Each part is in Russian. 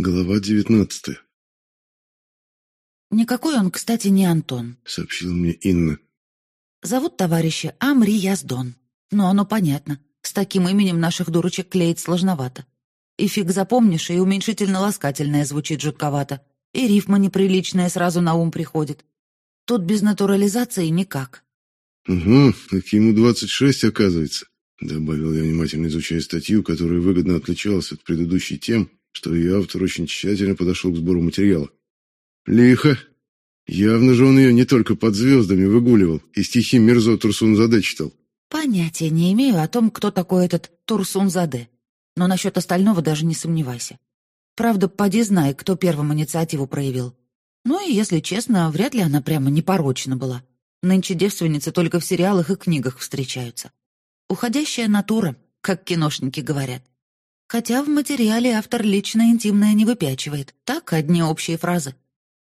Глава девятнадцатая. «Никакой он, кстати, не Антон», — сообщила мне Инна. «Зовут товарища Амри Яздон. Но оно понятно. С таким именем наших дурочек клеить сложновато. И фиг запомнишь, и уменьшительно-ласкательное звучит жутковато, и рифма неприличная сразу на ум приходит. Тут без натурализации никак». «Угу, так ему двадцать шесть, оказывается», — добавил я, внимательно изучая статью, которая выгодно отличалась от предыдущей тем, что ее автор очень тщательно подошел к сбору материала. Лихо. Явно же он ее не только под звездами выгуливал и стихи Мирзо Турсунзаде читал. Понятия не имею о том, кто такой этот Турсунзаде. Но насчет остального даже не сомневайся. Правда, поди знай, кто первым инициативу проявил. Ну и, если честно, вряд ли она прямо непорочна была. Нынче девственницы только в сериалах и книгах встречаются. Уходящая натура, как киношники говорят. Хотя в материале автор лично интимное не выпячивает. Так, одни общие фразы.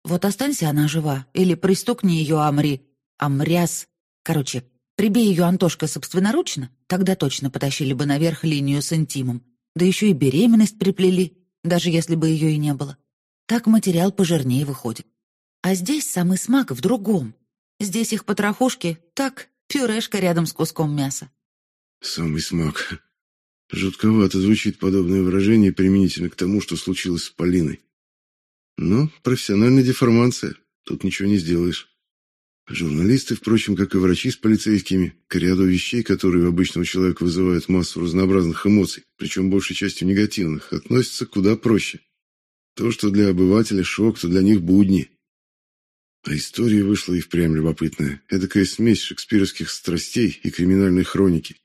Вот останься она жива, или пристукни ее Амри. Амряс. Короче, прибей ее Антошка собственноручно, тогда точно потащили бы наверх линию с интимом. Да еще и беременность приплели, даже если бы ее и не было. Так материал пожирнее выходит. А здесь самый смак в другом. Здесь их потрохушки, так, пюрешка рядом с куском мяса. Самый смак. Жутковато звучит подобное выражение применительно к тому, что случилось с Полиной. Но профессиональная деформация, тут ничего не сделаешь. Журналисты, впрочем, как и врачи с полицейскими, к ряду вещей, которые у обычного человека вызывают массу разнообразных эмоций, причем большей частью негативных, относятся куда проще. То, что для обывателя шок, то для них будни. А история вышла и впрямь любопытная. Эдакая смесь шекспировских страстей и криминальной хроники.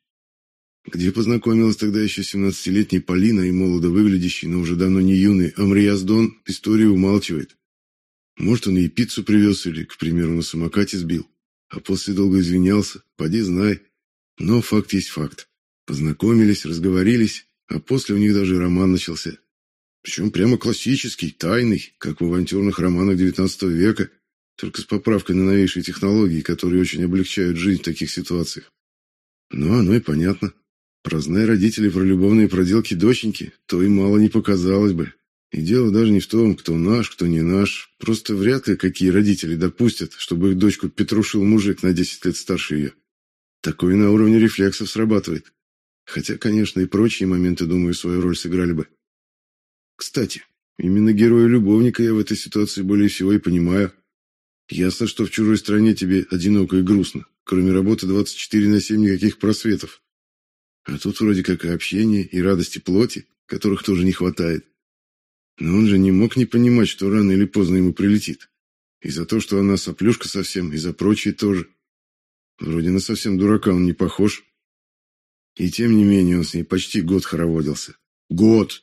Где познакомилась тогда еще семнадцатилетняя Полина и молодо выглядящий, но уже давно не юный Амрияздон, историю умалчивает. Может, он ей пиццу привез или, к примеру, на самокате сбил. А после долго извинялся, поди знай. Но факт есть факт. Познакомились, разговорились, а после у них даже роман начался. Причем прямо классический, тайный, как в авантюрных романах XIX века, только с поправкой на новейшие технологии, которые очень облегчают жизнь в таких ситуациях. Ну, оно и понятно. Прознай родители про любовные проделки доченьки, то и мало не показалось бы. И дело даже не в том, кто наш, кто не наш. Просто вряд ли какие родители допустят, чтобы их дочку петрушил мужик на 10 лет старше ее. Такое на уровне рефлексов срабатывает. Хотя, конечно, и прочие моменты, думаю, свою роль сыграли бы. Кстати, именно героя-любовника я в этой ситуации более всего и понимаю. Ясно, что в чужой стране тебе одиноко и грустно. Кроме работы 24 на 7 никаких просветов. А тут вроде как и общение, и радости плоти, которых тоже не хватает. Но он же не мог не понимать, что рано или поздно ему прилетит. И за то, что она соплюшка совсем, и за прочее тоже. Вроде на совсем дурака он не похож. И тем не менее он с ней почти год хороводился. Год!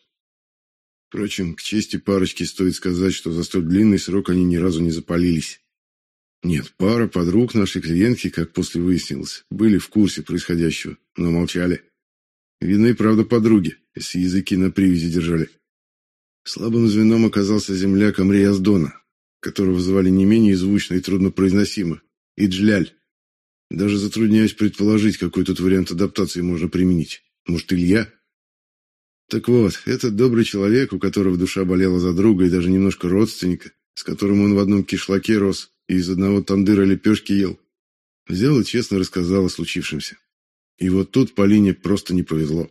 Впрочем, к чести парочки стоит сказать, что за столь длинный срок они ни разу не запалились. Нет, пара подруг нашей клиентки, как после выяснилось, были в курсе происходящего, но молчали. Видно и правда подруги, если языки на привязи держали. Слабым звеном оказался земляк Амрияздона, которого звали не менее звучно и труднопроизносимо – Иджляль. Даже затрудняюсь предположить, какой тут вариант адаптации можно применить. Может, Илья? Так вот, этот добрый человек, у которого душа болела за друга и даже немножко родственника, с которым он в одном кишлаке рос и из одного тандыра лепешки ел, взял и честно рассказал о случившемся. И вот тут Полине просто не повезло.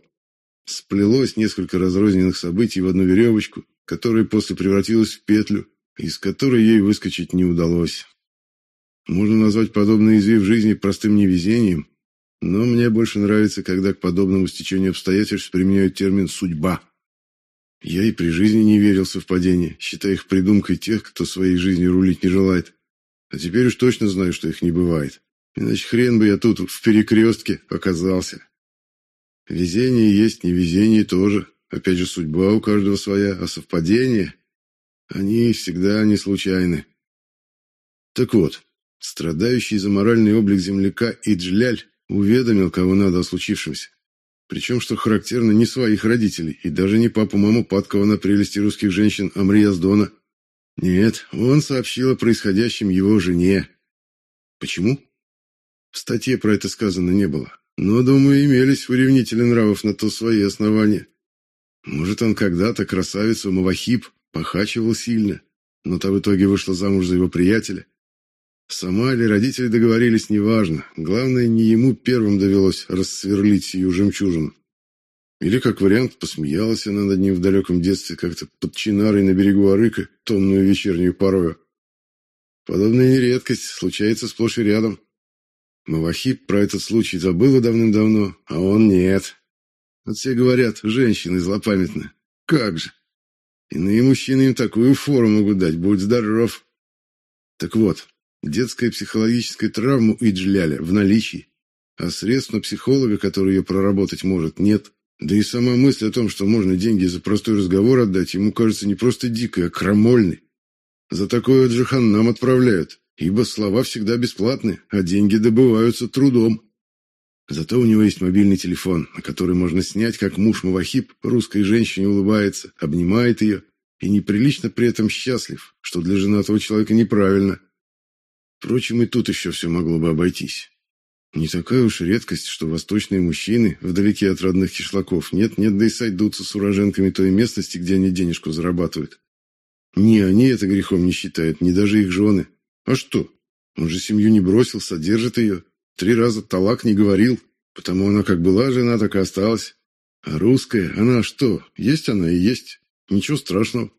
Сплелось несколько разрозненных событий в одну веревочку, которая после превратилась в петлю, из которой ей выскочить не удалось. Можно назвать подобный извив жизни простым невезением, но мне больше нравится, когда к подобному стечению обстоятельств применяют термин «судьба». Я и при жизни не верил в совпадения, считая их придумкой тех, кто своей жизнью рулить не желает. А теперь уж точно знаю, что их не бывает. Иначе хрен бы я тут в перекрестке оказался. Везение есть, невезение тоже. Опять же, судьба у каждого своя, а совпадения, они всегда не случайны. Так вот, страдающий за моральный облик земляка Иджляль уведомил, кого надо о случившемся. Причем, что характерно, не своих родителей, и даже не папу-маму падкого на прелести русских женщин Амрияздона. Нет, он сообщил о происходящем его жене. Почему? В статье про это сказано не было. Но, думаю, имелись у ревнителей нравов на то свои основания. Может, он когда-то красавицу Мавахип похачивал сильно, но та в итоге вышла замуж за его приятеля. Сама или родители договорились, неважно. Главное, не ему первым довелось рассверлить сию жемчужину. Или, как вариант, посмеялась она над ним в далеком детстве как-то под чинарой на берегу Арыка, томную вечернюю порою. Подобная нередкость случается сплошь и рядом. Мавахип про этот случай забыла давным-давно, а он нет. Вот все говорят, женщины злопамятны. Как же! Иные мужчины им такую фору могут дать, будь здоров. Так вот, детская психологическая травма у Иджляля в наличии, а средств на психолога, который ее проработать может, нет. Да и сама мысль о том, что можно деньги за простой разговор отдать, ему кажется не просто дикой, а крамольной. За такое джиханнам отправляют, ибо слова всегда бесплатны, а деньги добываются трудом. Зато у него есть мобильный телефон, на который можно снять, как муж Мавахиб русской женщине улыбается, обнимает ее и неприлично при этом счастлив, что для женатого человека неправильно. Впрочем, и тут еще все могло бы обойтись. Не такая уж редкость, что восточные мужчины, вдалеке от родных кишлаков, нет-нет, да и сойдутся с уроженками той местности, где они денежку зарабатывают. Не они это грехом не считают, не даже их жены. А что? Он же семью не бросил, содержит ее. Три раза талак не говорил, потому она как была жена, так и осталась. А русская, она что? Есть она и есть. Ничего страшного.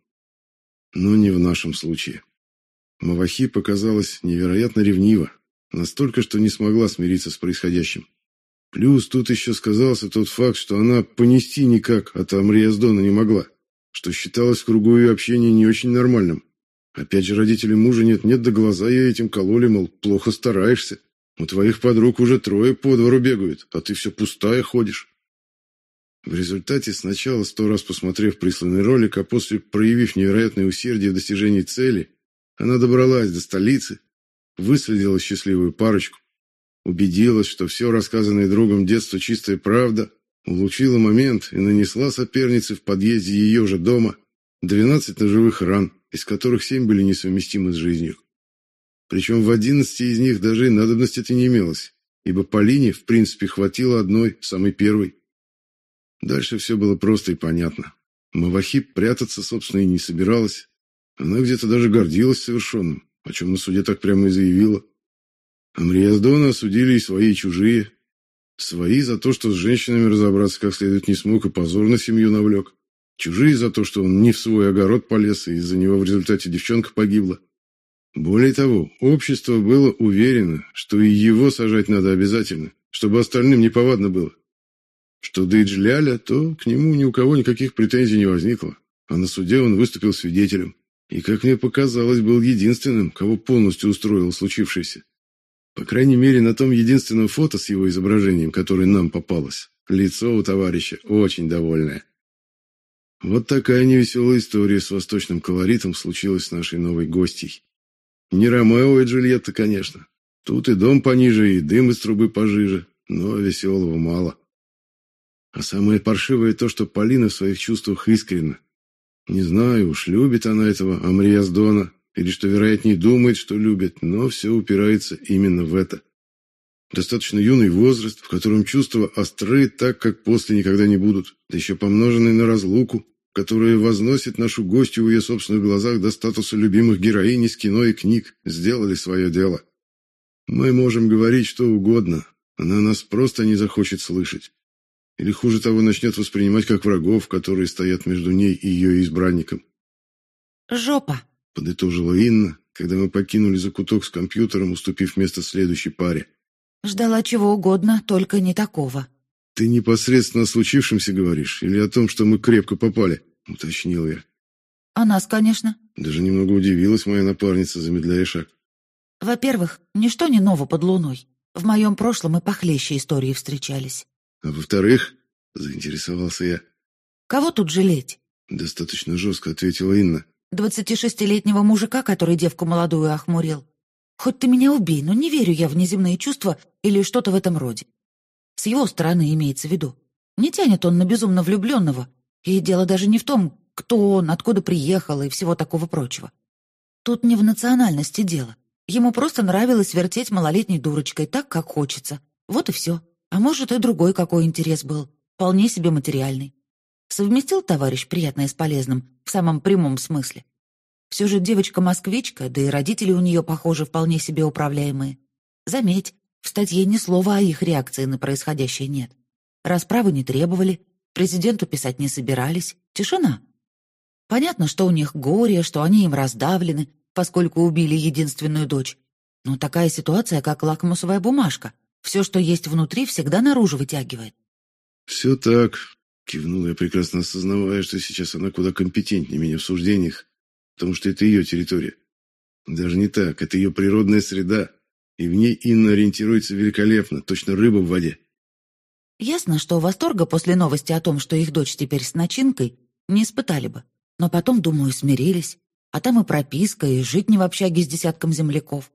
Но не в нашем случае. Мавахи показалась невероятно ревнива, настолько, что не смогла смириться с происходящим. Плюс тут еще сказался тот факт, что она понести никак от Амриаздона не могла что считалось в кругу ее общения не очень нормальным. Опять же, родители мужа нет-нет, да глаза ей этим кололи, мол, плохо стараешься. У твоих подруг уже трое по двору бегают, а ты все пустая ходишь. В результате, сначала сто раз посмотрев присланный ролик, а после проявив невероятное усердие в достижении цели, она добралась до столицы, выследила счастливую парочку, убедилась, что все рассказанное другом детства чистая правда, Улучила момент и нанесла сопернице в подъезде ее же дома 12 ножевых ран, из которых 7 были несовместимы с жизнью. Причем в 11 из них даже надобности это не имелось, ибо Полине, в принципе, хватило одной, самой первой. Дальше все было просто и понятно. Мавахиб прятаться, собственно, и не собиралась. Она где-то даже гордилась совершенным, о чем на суде так прямо и заявила. Амриаздона осудили и свои, и чужие, Свои за то, что с женщинами разобраться как следует не смог и позор на семью навлек. Чужие за то, что он не в свой огород полез, и из-за него в результате девчонка погибла. Более того, общество было уверено, что и его сажать надо обязательно, чтобы остальным не повадно было. Что до Иджляля, то к нему ни у кого никаких претензий не возникло, а на суде он выступил свидетелем. И, как мне показалось, был единственным, кого полностью устроил случившееся. По крайней мере, на том единственном фото с его изображением, которое нам попалось, лицо у товарища очень довольное. Вот такая невеселая история с восточным колоритом случилась с нашей новой гостьей. Не Ромео и Джульетта, конечно. Тут и дом пониже, и дым из трубы пожиже, но веселого мало. А самое паршивое то, что Полина в своих чувствах искренна. Не знаю, уж любит она этого Амриаздона или что, вероятнее, думает, что любит, но все упирается именно в это. Достаточно юный возраст, в котором чувства остры так, как после никогда не будут, да еще помноженные на разлуку, которая возносит нашу гостью в ее собственных глазах до статуса любимых героинь из кино и книг, сделали свое дело. Мы можем говорить что угодно, она нас просто не захочет слышать. Или хуже того, начнет воспринимать как врагов, которые стоят между ней и ее избранником. «Жопа!» подытожила Инна, когда мы покинули закуток с компьютером, уступив место следующей паре. Ждала чего угодно, только не такого. Ты непосредственно о случившемся говоришь или о том, что мы крепко попали, уточнил я. О нас, конечно. Даже немного удивилась моя напарница, замедляя шаг. Во-первых, ничто не ново под луной. В моем прошлом и похлеще истории встречались. А во-вторых, заинтересовался я. Кого тут жалеть? Достаточно жестко ответила Инна. Двадцатишестилетнего мужика, который девку молодую охмурил. Хоть ты меня убей, но не верю я в неземные чувства или что-то в этом роде. С его стороны имеется в виду. Не тянет он на безумно влюбленного. И дело даже не в том, кто он, откуда приехал и всего такого прочего. Тут не в национальности дело. Ему просто нравилось вертеть малолетней дурочкой так, как хочется. Вот и все. А может, и другой какой интерес был. Вполне себе материальный. Совместил товарищ приятное с полезным, в самом прямом смысле. Все же девочка-москвичка, да и родители у нее, похоже, вполне себе управляемые. Заметь, в статье ни слова о их реакции на происходящее нет. Расправы не требовали, президенту писать не собирались. Тишина. Понятно, что у них горе, что они им раздавлены, поскольку убили единственную дочь. Но такая ситуация, как лакмусовая бумажка. Все, что есть внутри, всегда наружу вытягивает. «Все так», — кивнул я, прекрасно осознавая, что сейчас она куда компетентнее меня в суждениях, потому что это ее территория. Даже не так, это ее природная среда, и в ней Инна ориентируется великолепно, точно рыба в воде. Ясно, что восторга после новости о том, что их дочь теперь с начинкой, не испытали бы. Но потом, думаю, смирились. А там и прописка, и жить не в общаге с десятком земляков.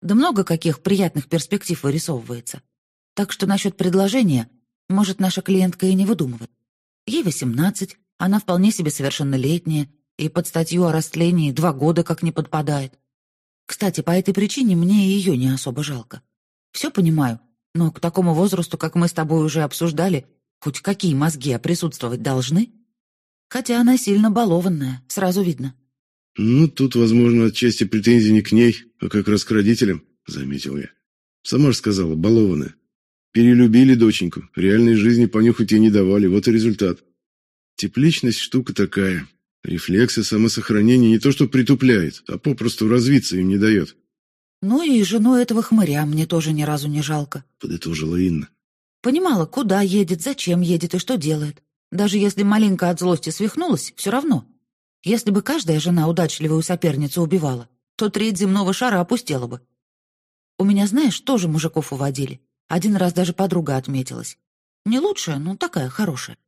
Да много каких приятных перспектив вырисовывается. Так что насчет предложения, может, наша клиентка и не выдумывает. Ей восемнадцать, она вполне себе совершеннолетняя, и под статью о растлении два года как не подпадает. Кстати, по этой причине мне ее не особо жалко. Все понимаю, но к такому возрасту, как мы с тобой уже обсуждали, хоть какие мозги присутствовать должны? Хотя она сильно балованная, сразу видно. «Ну, тут, возможно, отчасти претензии не к ней, а как раз к родителям», — заметил я. «Сама же сказала, балованная. Перелюбили доченьку, реальной жизни понюхать ей не давали, вот и результат. Тепличность штука такая. Рефлексы самосохранения не то что притупляет, а попросту развиться им не дает. «Ну и жену этого хмыря мне тоже ни разу не жалко», — подытожила Инна. «Понимала, куда едет, зачем едет и что делает. Даже если маленько от злости свихнулась, все равно. Если бы каждая жена удачливую соперницу убивала, то треть земного шара опустела бы. У меня, знаешь, тоже мужиков уводили. Один раз даже подруга отметилась. Не лучшая, но такая хорошая.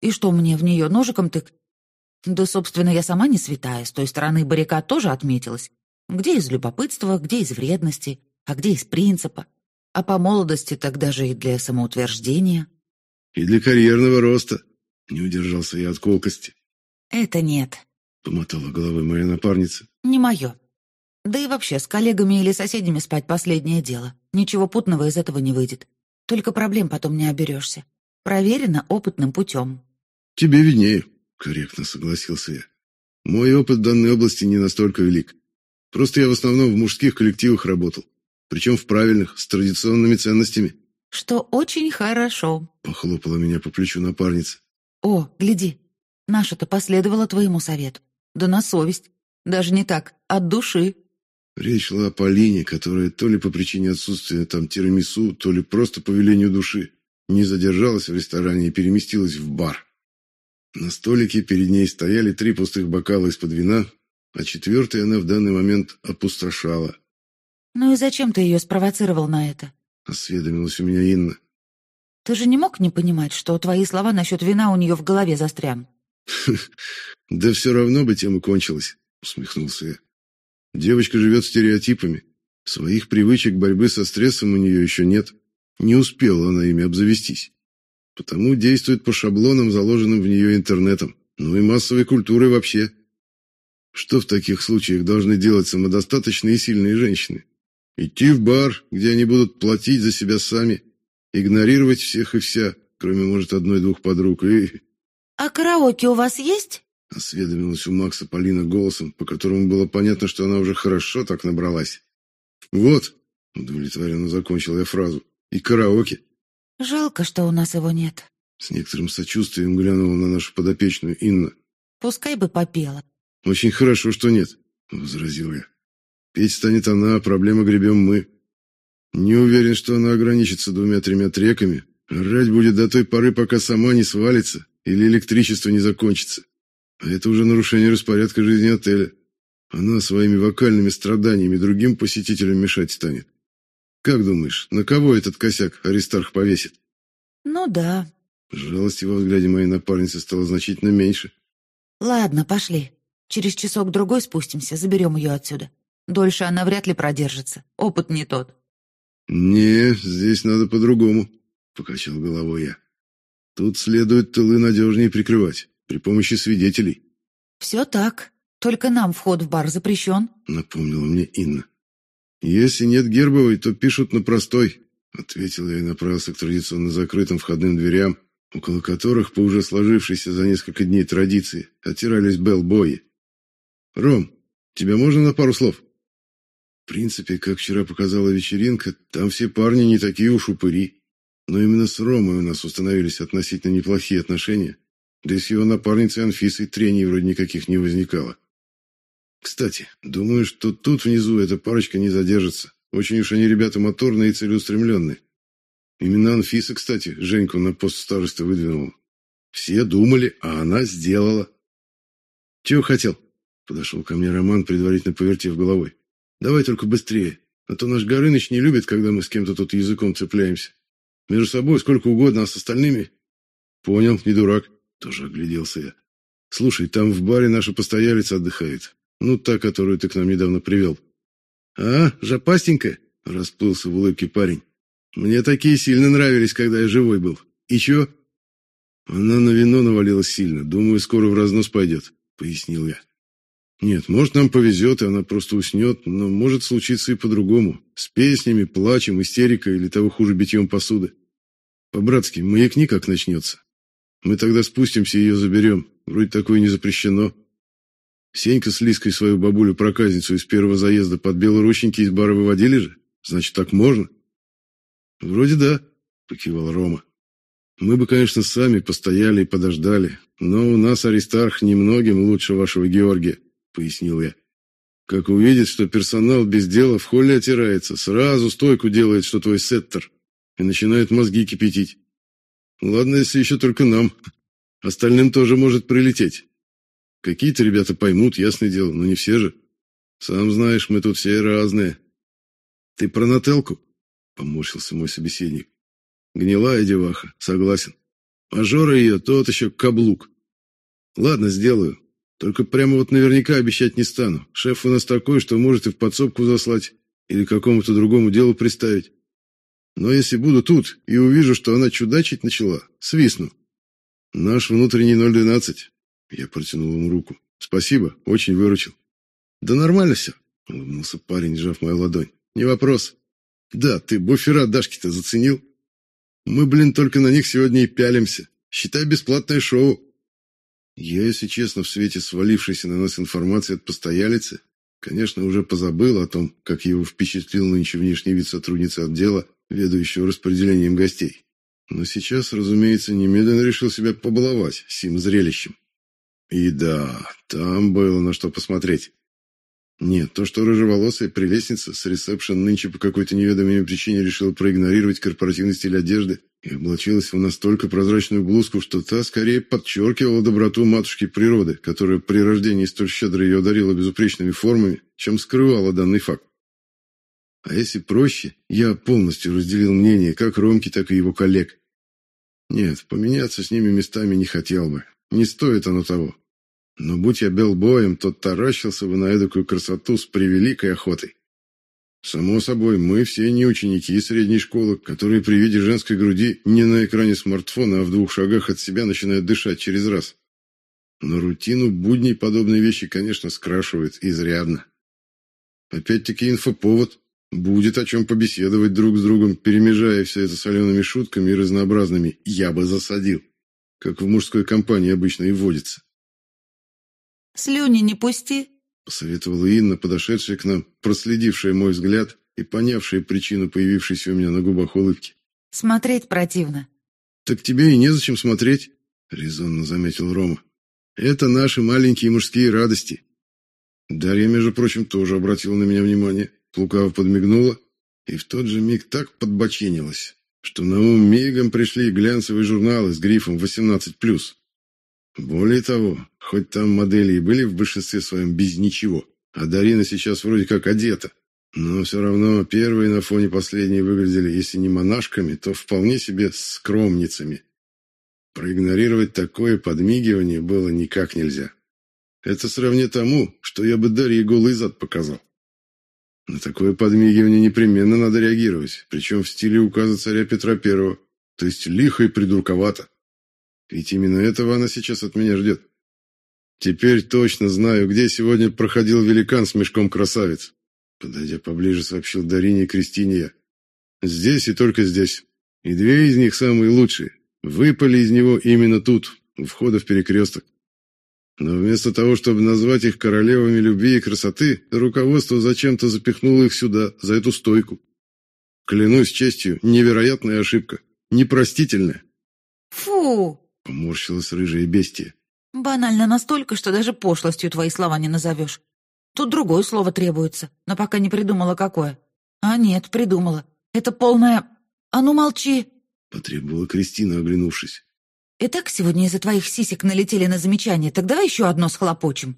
И что мне в нее ножиком тык? Да, собственно, я сама не святая, с той стороны баррикад тоже отметилась. Где из любопытства, где из вредности, а где из принципа. А по молодости тогда же и для самоутверждения. И для карьерного роста. Не удержался я от колкости. «Это нет», — помотала головой моя напарница. «Не мое. Да и вообще, с коллегами или соседями спать последнее дело. Ничего путного из этого не выйдет. Только проблем потом не оберешься. Проверено опытным путем». «Тебе виднее», — корректно согласился я. «Мой опыт в данной области не настолько велик. Просто я в основном в мужских коллективах работал. Причем в правильных, с традиционными ценностями». «Что очень хорошо», — похлопала меня по плечу напарница. «О, гляди, наша-то последовала твоему совету. Да на совесть. Даже не так, от души». Речь шла о Полине, которая то ли по причине отсутствия там тирамису, то ли просто по велению души не задержалась в ресторане и переместилась в бар. На столике перед ней стояли три пустых бокала из-под вина, а четвертый она в данный момент опустошала. «Ну и зачем ты ее спровоцировал на это?» — осведомилась у меня Инна. Ты же не мог не понимать, что твои слова насчет вина у нее в голове застрян? Да все равно бы тема кончилась, усмехнулся я. Девочка живет стереотипами. Своих привычек борьбы со стрессом у нее еще нет. Не успела она ими обзавестись. Потому действует по шаблонам, заложенным в нее интернетом, ну и массовой культурой вообще. Что в таких случаях должны делать самодостаточные и сильные женщины? Идти в бар, где они будут платить за себя сами, игнорировать всех и вся, кроме, может, одной-двух подруг, и... «А караоке у вас есть?» Осведомилась у Макса Полина голосом, по которому было понятно, что она уже хорошо так набралась. «Вот», — удовлетворенно закончил я фразу, — «и караоке». «Жалко, что у нас его нет». С некоторым сочувствием глянула на нашу подопечную Инна. «Пускай бы попела». «Очень хорошо, что нет», — возразил я. «Петь станет она, а проблема гребем мы. Не уверен, что она ограничится двумя-тремя треками. Рать будет до той поры, пока сама не свалится или электричество не закончится. А это уже нарушение распорядка жизни отеля. Она своими вокальными страданиями другим посетителям мешать станет. Как думаешь, на кого этот косяк Аристарх повесит? Ну да. Жалости во взгляде моей напарницы стало значительно меньше. Ладно, пошли. Через часок-другой спустимся, заберем ее отсюда. Дольше она вряд ли продержится. Опыт не тот. «Не, здесь надо по-другому», — покачал головой я. «Тут следует тылы надежнее прикрывать, при помощи свидетелей». «Все так. Только нам вход в бар запрещен», — напомнила мне Инна. «Если нет гербовой, то пишут на простой», — ответил я и направился к традиционно закрытым входным дверям, около которых по уже сложившейся за несколько дней традиции отирались белбои. «Ром, тебя можно на пару слов?» В принципе, как вчера показала вечеринка, там все парни не такие уж упыри. Но именно с Ромой у нас установились относительно неплохие отношения, да и с его напарницей Анфисой трений вроде никаких не возникало. Кстати, думаю, что тут внизу эта парочка не задержится. Очень уж они ребята моторные и целеустремленные. Именно Анфиса, кстати, Женьку на пост старосты выдвинула. Все думали, а она сделала. «Чего хотел?» Подошел ко мне Роман, предварительно повертев головой. «Давай только быстрее, а то наш Горыныч не любит, когда мы с кем-то тут языком цепляемся. Между собой сколько угодно, а с остальными...» «Понял, не дурак», — тоже огляделся я. «Слушай, там в баре наша постоялица отдыхает. Ну, та, которую ты к нам недавно привел». «А, жопастенькая?» — расплылся в улыбке парень. Мне такие сильно нравились, когда я живой был. И чё? Она на вино навалилась сильно. Думаю, скоро в разнос пойдет, пояснил я. Нет, может, нам повезет, и она просто уснет, но может случиться и по-другому. С песнями, плачем, истерикой или того хуже битьем посуды. По-братски, маякни, как начнется. Мы тогда спустимся и ее заберем. Вроде такое не запрещено. Сенька с Лиской свою бабулю-проказницу из первого заезда под белоручники из бара выводили же? Значит, так можно? Вроде да, покивал Рома. Мы бы, конечно, сами постояли и подождали, но у нас Аристарх немногим лучше вашего Георгия, пояснил я. Как увидит, что персонал без дела в холле отирается, сразу стойку делает, что твой сеттер, и начинает мозги кипятить. Ладно, если еще только нам. Остальным тоже может прилететь. Какие-то ребята поймут, ясное дело, но не все же. Сам знаешь, мы тут все разные. Ты про Нателку? Поморщился мой собеседник. Гнилая деваха, согласен. А Жора ее тот еще каблук. Ладно, сделаю. Только прямо вот наверняка обещать не стану. Шеф у нас такой, что может и в подсобку заслать, или какому-то другому делу приставить. Но если буду тут и увижу, что она чудачить начала, свистну. Наш внутренний 012. Я протянул ему руку. Спасибо, очень выручил. Да нормально все, улыбнулся парень, сжав мою ладонь. Не вопрос. Да, ты буфера Дашки-то заценил? Мы, блин, только на них сегодня и пялимся. Считай бесплатное шоу. Я, если честно, в свете свалившейся на нас информации от постоялицы, конечно, уже позабыл о том, как его впечатлил нынче внешний вид сотрудницы отдела, ведущего распределением гостей. Но сейчас, разумеется, немедленно решил себя побаловать сим зрелищем. И да, там было на что посмотреть. Нет, то, что рыжеволосая прелестница с ресепшн нынче по какой-то неведомой причине решила проигнорировать корпоративный стиль одежды и облачилась в настолько прозрачную блузку, что та скорее подчеркивала доброту матушки природы, которая при рождении столь щедро ее одарила безупречными формами, чем скрывала данный факт. А если проще, я полностью разделил мнение как Ромки, так и его коллег. Нет, поменяться с ними местами не хотел бы. Не стоит оно того. Но будь я белбоем, то таращился бы на эдакую красоту с превеликой охотой. Само собой, мы все не ученики средней школы, которые при виде женской груди не на экране смартфона, а в двух шагах от себя начинают дышать через раз. Но рутину будней подобные вещи, конечно, скрашивают изрядно. Опять-таки инфоповод. Будет о чем побеседовать друг с другом, перемежая все это солеными шутками и разнообразными «я бы засадил», как в мужской компании обычно и водится. Слюни не пусти, посоветовала Инна, подошедшая к нам, проследившая мой взгляд и понявшая причину появившейся у меня на губах улыбки. Смотреть противно. Так тебе и незачем смотреть, резонно заметил Рома. Это наши маленькие мужские радости. Дарья, между прочим, тоже обратила на меня внимание, лукаво подмигнула и в тот же миг так подбоченилась, что на ум мигом пришли глянцевые журналы с грифом 18+. Более того, хоть там модели и были в большинстве своем без ничего, а Дарина сейчас вроде как одета, но все равно первые на фоне последней выглядели, если не монашками, то вполне себе скромницами. Проигнорировать такое подмигивание было никак нельзя. Это сравни тому, что я бы Дарье голый зад показал. На такое подмигивание непременно надо реагировать, причем в стиле указа царя Петра Первого, то есть лихо и придурковато. Ведь именно этого она сейчас от меня ждет. Теперь точно знаю, где сегодня проходил великан с мешком красавиц. Подойдя поближе, сообщил Дарине и Кристине я. Здесь и только здесь. И две из них самые лучшие. выпали из него именно тут, у входа в перекресток. Но вместо того, чтобы назвать их королевами любви и красоты, руководство зачем-то запихнуло их сюда, за эту стойку. Клянусь честью, невероятная ошибка. Непростительная. «Фу!» — поморщилась рыжая бестия. «Банально настолько, что даже пошлостью твои слова не назовешь. Тут другое слово требуется, но пока не придумала, какое. А нет, придумала. Это полное... А ну молчи!» — потребовала Кристина, оглянувшись. И так сегодня из-за твоих сисек налетели на замечание, так давай еще одно схлопочем».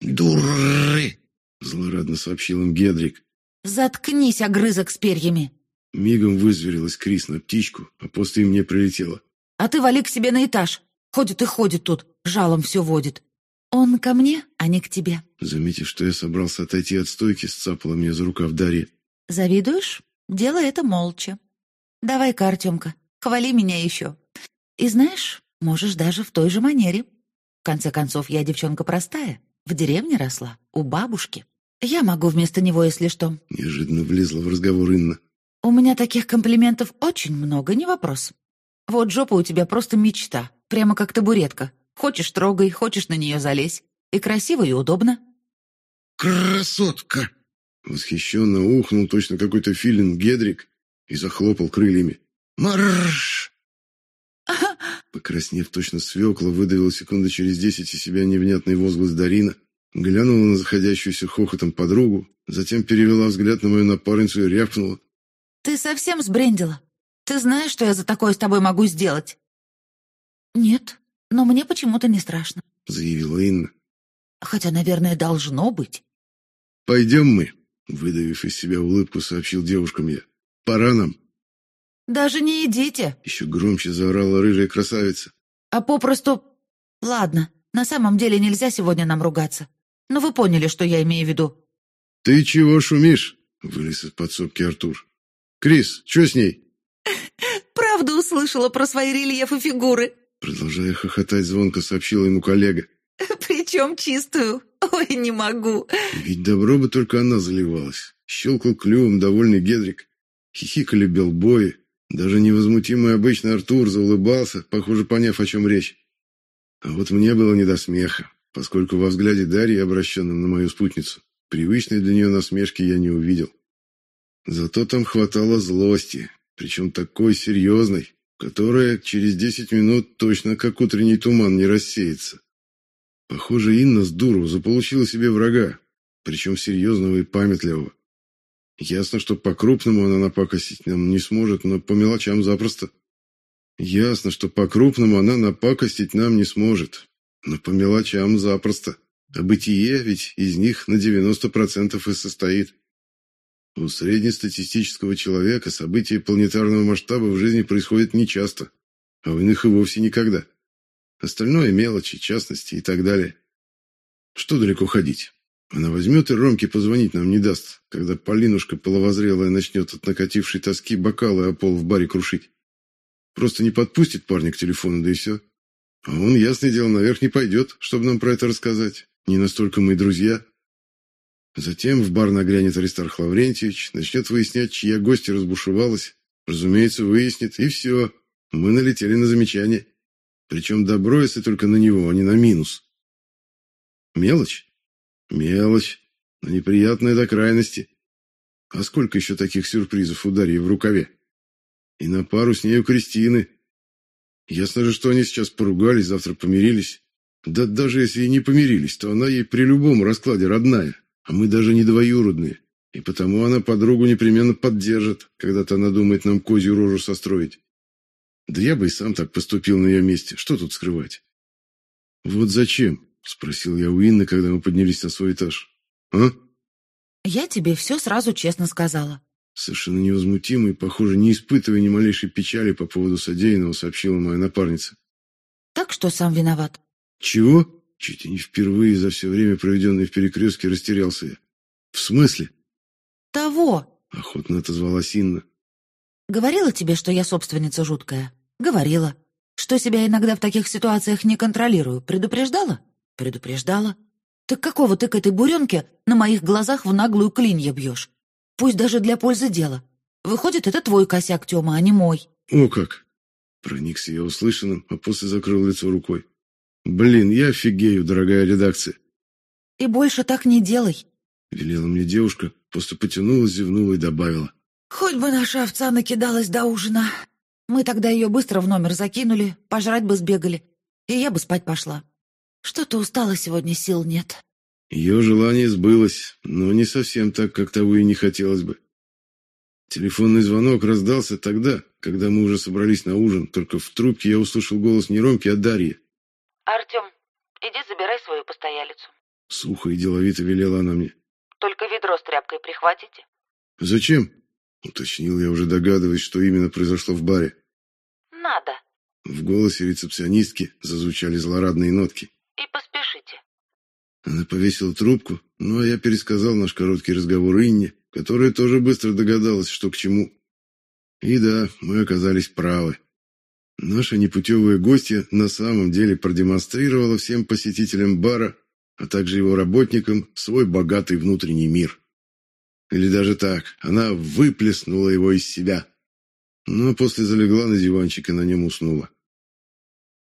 «Дуры!» — злорадно сообщил им Гедрик. «Заткнись, огрызок с перьями!» Мигом вызверилась Крис на птичку, а после мне прилетела. «А ты вали к себе на этаж. Ходит и ходит тут, жалом все водит. Он ко мне, а не к тебе». Заметив, что я собрался отойти от стойки, сцапала меня за рукав Дарья. «Завидуешь? Делай это молча. Давай-ка, Артемка, хвали меня еще. И знаешь, можешь даже в той же манере. В конце концов, я девчонка простая, в деревне росла, у бабушки. Я могу вместо него, если что». Неожиданно влезла в разговор Инна. «У меня таких комплиментов очень много, не вопрос. Вот жопа у тебя просто мечта, прямо как табуретка. Хочешь — трогай, хочешь — на нее залезь. И красиво, и удобно». «Красотка!» Восхищенно ухнул точно какой-то филин Гедрик и захлопал крыльями. «Марш!» Покраснев точно свекла, выдавила секунды через десять из себя невнятный возглас Дарина, глянула на заходящуюся хохотом подругу, затем перевела взгляд на мою напарницу и рявкнула. «Ты совсем сбрендила? Ты знаешь, что я за такое с тобой могу сделать?» «Нет, но мне почему-то не страшно», — заявила Инна. «Хотя, наверное, должно быть». «Пойдем мы», — выдавив из себя улыбку, сообщил девушкам я. «Пора нам». «Даже не идите!» — еще громче заорала рыжая красавица. «А попросту... Ладно, на самом деле нельзя сегодня нам ругаться. Но вы поняли, что я имею в виду». «Ты чего шумишь?» — вылез из подсобки Артур. «Крис, что с ней?» «Правда услышала про свои рельефы фигуры», — продолжая хохотать звонко, сообщила ему коллега. «Причем чистую. Ой, не могу». Ведь добро бы только она заливалась. Щелкал клювом довольный Гедрик. Хихикали белбои. Даже невозмутимый обычный Артур заулыбался, похоже, поняв, о чем речь. А вот мне было не до смеха, поскольку во взгляде Дарьи, обращенном на мою спутницу, привычной для нее насмешки я не увидел. Зато там хватало злости, причем такой серьезной, которая через десять минут точно как утренний туман не рассеется. Похоже, Инна с дуру заполучила себе врага, причем серьезного и памятливого. Ясно, что по-крупному она напакостить нам не сможет, но по мелочам запросто. Ясно, что по-крупному она напакостить нам не сможет, но по мелочам запросто. А бытие ведь из них на 90% и состоит. У среднестатистического человека события планетарного масштаба в жизни происходят нечасто, а у иных и вовсе никогда. Остальное мелочи, частности и так далее. Что далеко ходить? Она возьмет и Ромке позвонить нам не даст, когда Полинушка половозрелая начнет от накатившей тоски бокалы о пол в баре крушить. Просто не подпустит парня к телефону, да и все. А он, ясное дело, наверх не пойдет, чтобы нам про это рассказать. Не настолько мы друзья. Затем в бар нагрянет Аристарх Лаврентьевич, начнет выяснять, чья гостья разбушевалась. Разумеется, выяснит, и все. Мы налетели на замечание. Причем добро, если только на него, а не на минус. Мелочь? Мелочь, но неприятная до крайности. А сколько еще таких сюрпризов у Дарьи в рукаве? И на пару с нею Кристины. Ясно же, что они сейчас поругались, завтра помирились. Да даже если и не помирились, то она ей при любом раскладе родная, а мы даже не двоюродные. И потому она подругу непременно поддержит, когда-то она думает нам козью рожу состроить. Да я бы и сам так поступил на ее месте. Что тут скрывать? Вот зачем? Спросил я у Инны, когда мы поднялись на свой этаж. А? Я тебе все сразу честно сказала. Совершенно невозмутимо и, похоже, не испытывая ни малейшей печали по поводу содеянного, сообщила моя напарница. Так что сам виноват. Чего? Чуть и не впервые за все время, проведенное в перекрестке, растерялся я. В смысле? Того. Охотно отозвалась Инна. Говорила тебе, что я собственница жуткая? Говорила. Что себя иногда в таких ситуациях не контролирую. Предупреждала? Предупреждала. Так какого ты к этой буренке на моих глазах в наглую клинья бьешь? Пусть даже для пользы дела. Выходит, это твой косяк, Тёма, а не мой. О как! Проникся я услышанным, а после закрыл лицо рукой. «Блин, я офигею, дорогая редакция!» «И больше так не делай!» Велела мне девушка, после потянулась, зевнула и добавила. «Хоть бы наша овца накидалась до ужина. Мы тогда ее быстро в номер закинули, пожрать бы сбегали, и я бы спать пошла. Что-то устала сегодня, сил нет». Ее желание сбылось, но не совсем так, как того и не хотелось бы. Телефонный звонок раздался тогда, когда мы уже собрались на ужин, только в трубке я услышал голос не Ромки, а Дарьи. «Артем, иди забирай свою постоялицу». Сухо и деловито велела она мне. «Только ведро с тряпкой прихватите». «Зачем?» — уточнил я, уже догадываясь, что именно произошло в баре. «Надо». В голосе рецепционистки зазвучали злорадные нотки. «И поспешите». Она повесила трубку, ну а я пересказал наш короткий разговор Инне, которая тоже быстро догадалась, что к чему. И да, мы оказались правы. Наша непутевая гостья на самом деле продемонстрировала всем посетителям бара, а также его работникам, свой богатый внутренний мир. Или даже так, она выплеснула его из себя. Но после залегла на диванчик и на нем уснула.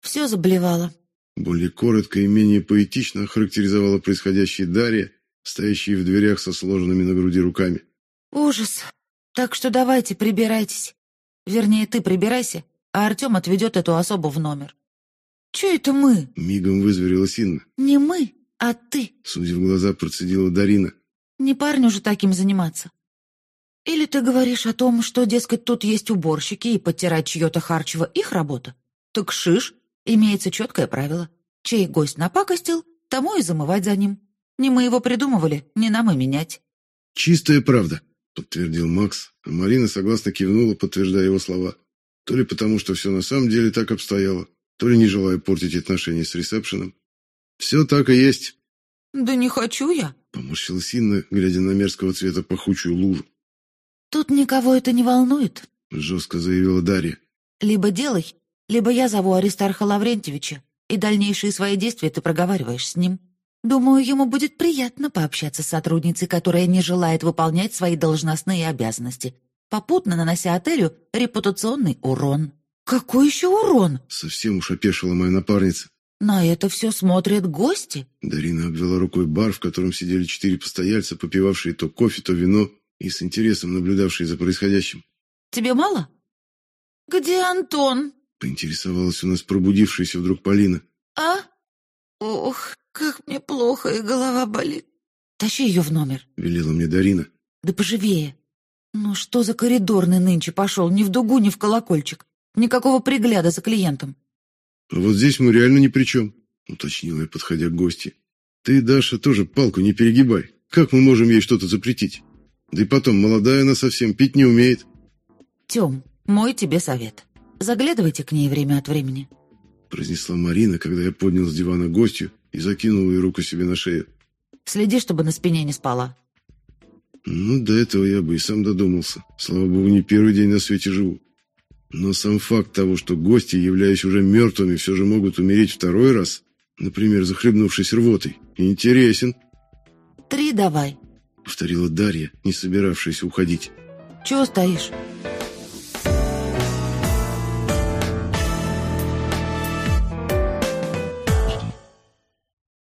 «Все заблевала», более коротко и менее поэтично охарактеризовала происходящее Дарья, стоящая в дверях со сложенными на груди руками. «Ужас. Так что давайте, прибирайтесь. Вернее, ты прибирайся, а Артем отведет эту особу в номер». «Че это мы?» — мигом вызверилась Инна. «Не мы, а ты», — судя в глаза, процедила Дарина. «Не парню же таким заниматься. Или ты говоришь о том, что, дескать, тут есть уборщики, и подтирать чье-то харчево их работа? Так шиш, Имеется четкое правило. Чей гость напакостил, тому и замывать за ним. Не мы его придумывали, не нам и менять. «Чистая правда», — подтвердил Макс, а Марина согласно кивнула, подтверждая его слова. То ли потому, что все на самом деле так обстояло, то ли не желая портить отношения с ресепшеном. «Все так и есть». «Да не хочу я», — поморщилась Инна, глядя на мерзкого цвета пахучую лужу. «Тут никого это не волнует», — жестко заявила Дарья. «Либо делай, либо я зову Аристарха Лаврентьевича, и дальнейшие свои действия ты проговариваешь с ним. Думаю, ему будет приятно пообщаться с сотрудницей, которая не желает выполнять свои должностные обязанности, попутно нанося отелю репутационный урон». «Какой еще урон?» Совсем уж опешила моя напарница. «На это все смотрят гости?» Дарина обвела рукой бар, в котором сидели четыре постояльца, попивавшие то кофе, то вино и с интересом наблюдавшие за происходящим. «Тебе мало?» «Где Антон?» Поинтересовалась у нас пробудившаяся вдруг Полина. «А? Ох, как мне плохо и голова болит. Тащи ее в номер», — велела мне Дарина. «Да поживее. Ну что за коридорный нынче пошел? Ни в дугу, ни в колокольчик. Никакого пригляда за клиентом». «А вот здесь мы реально ни при чем», — уточнила я, подходя к гости. «Ты, Даша, тоже палку не перегибай. Как мы можем ей что-то запретить? Да и потом, молодая она совсем пить не умеет». «Тем, мой тебе совет. Заглядывайте к ней время от времени», — произнесла Марина, когда я поднял с дивана гостью и закинул ее руку себе на шею. «Следи, чтобы на спине не спала». Ну, до этого я бы и сам додумался. Слава богу, не первый день на свете живу. Но сам факт того, что гости, являясь уже мертвыми, все же могут умереть второй раз, например, захлебнувшись рвотой, интересен. «Три давай», — повторила Дарья, не собиравшаяся уходить. «Чего стоишь?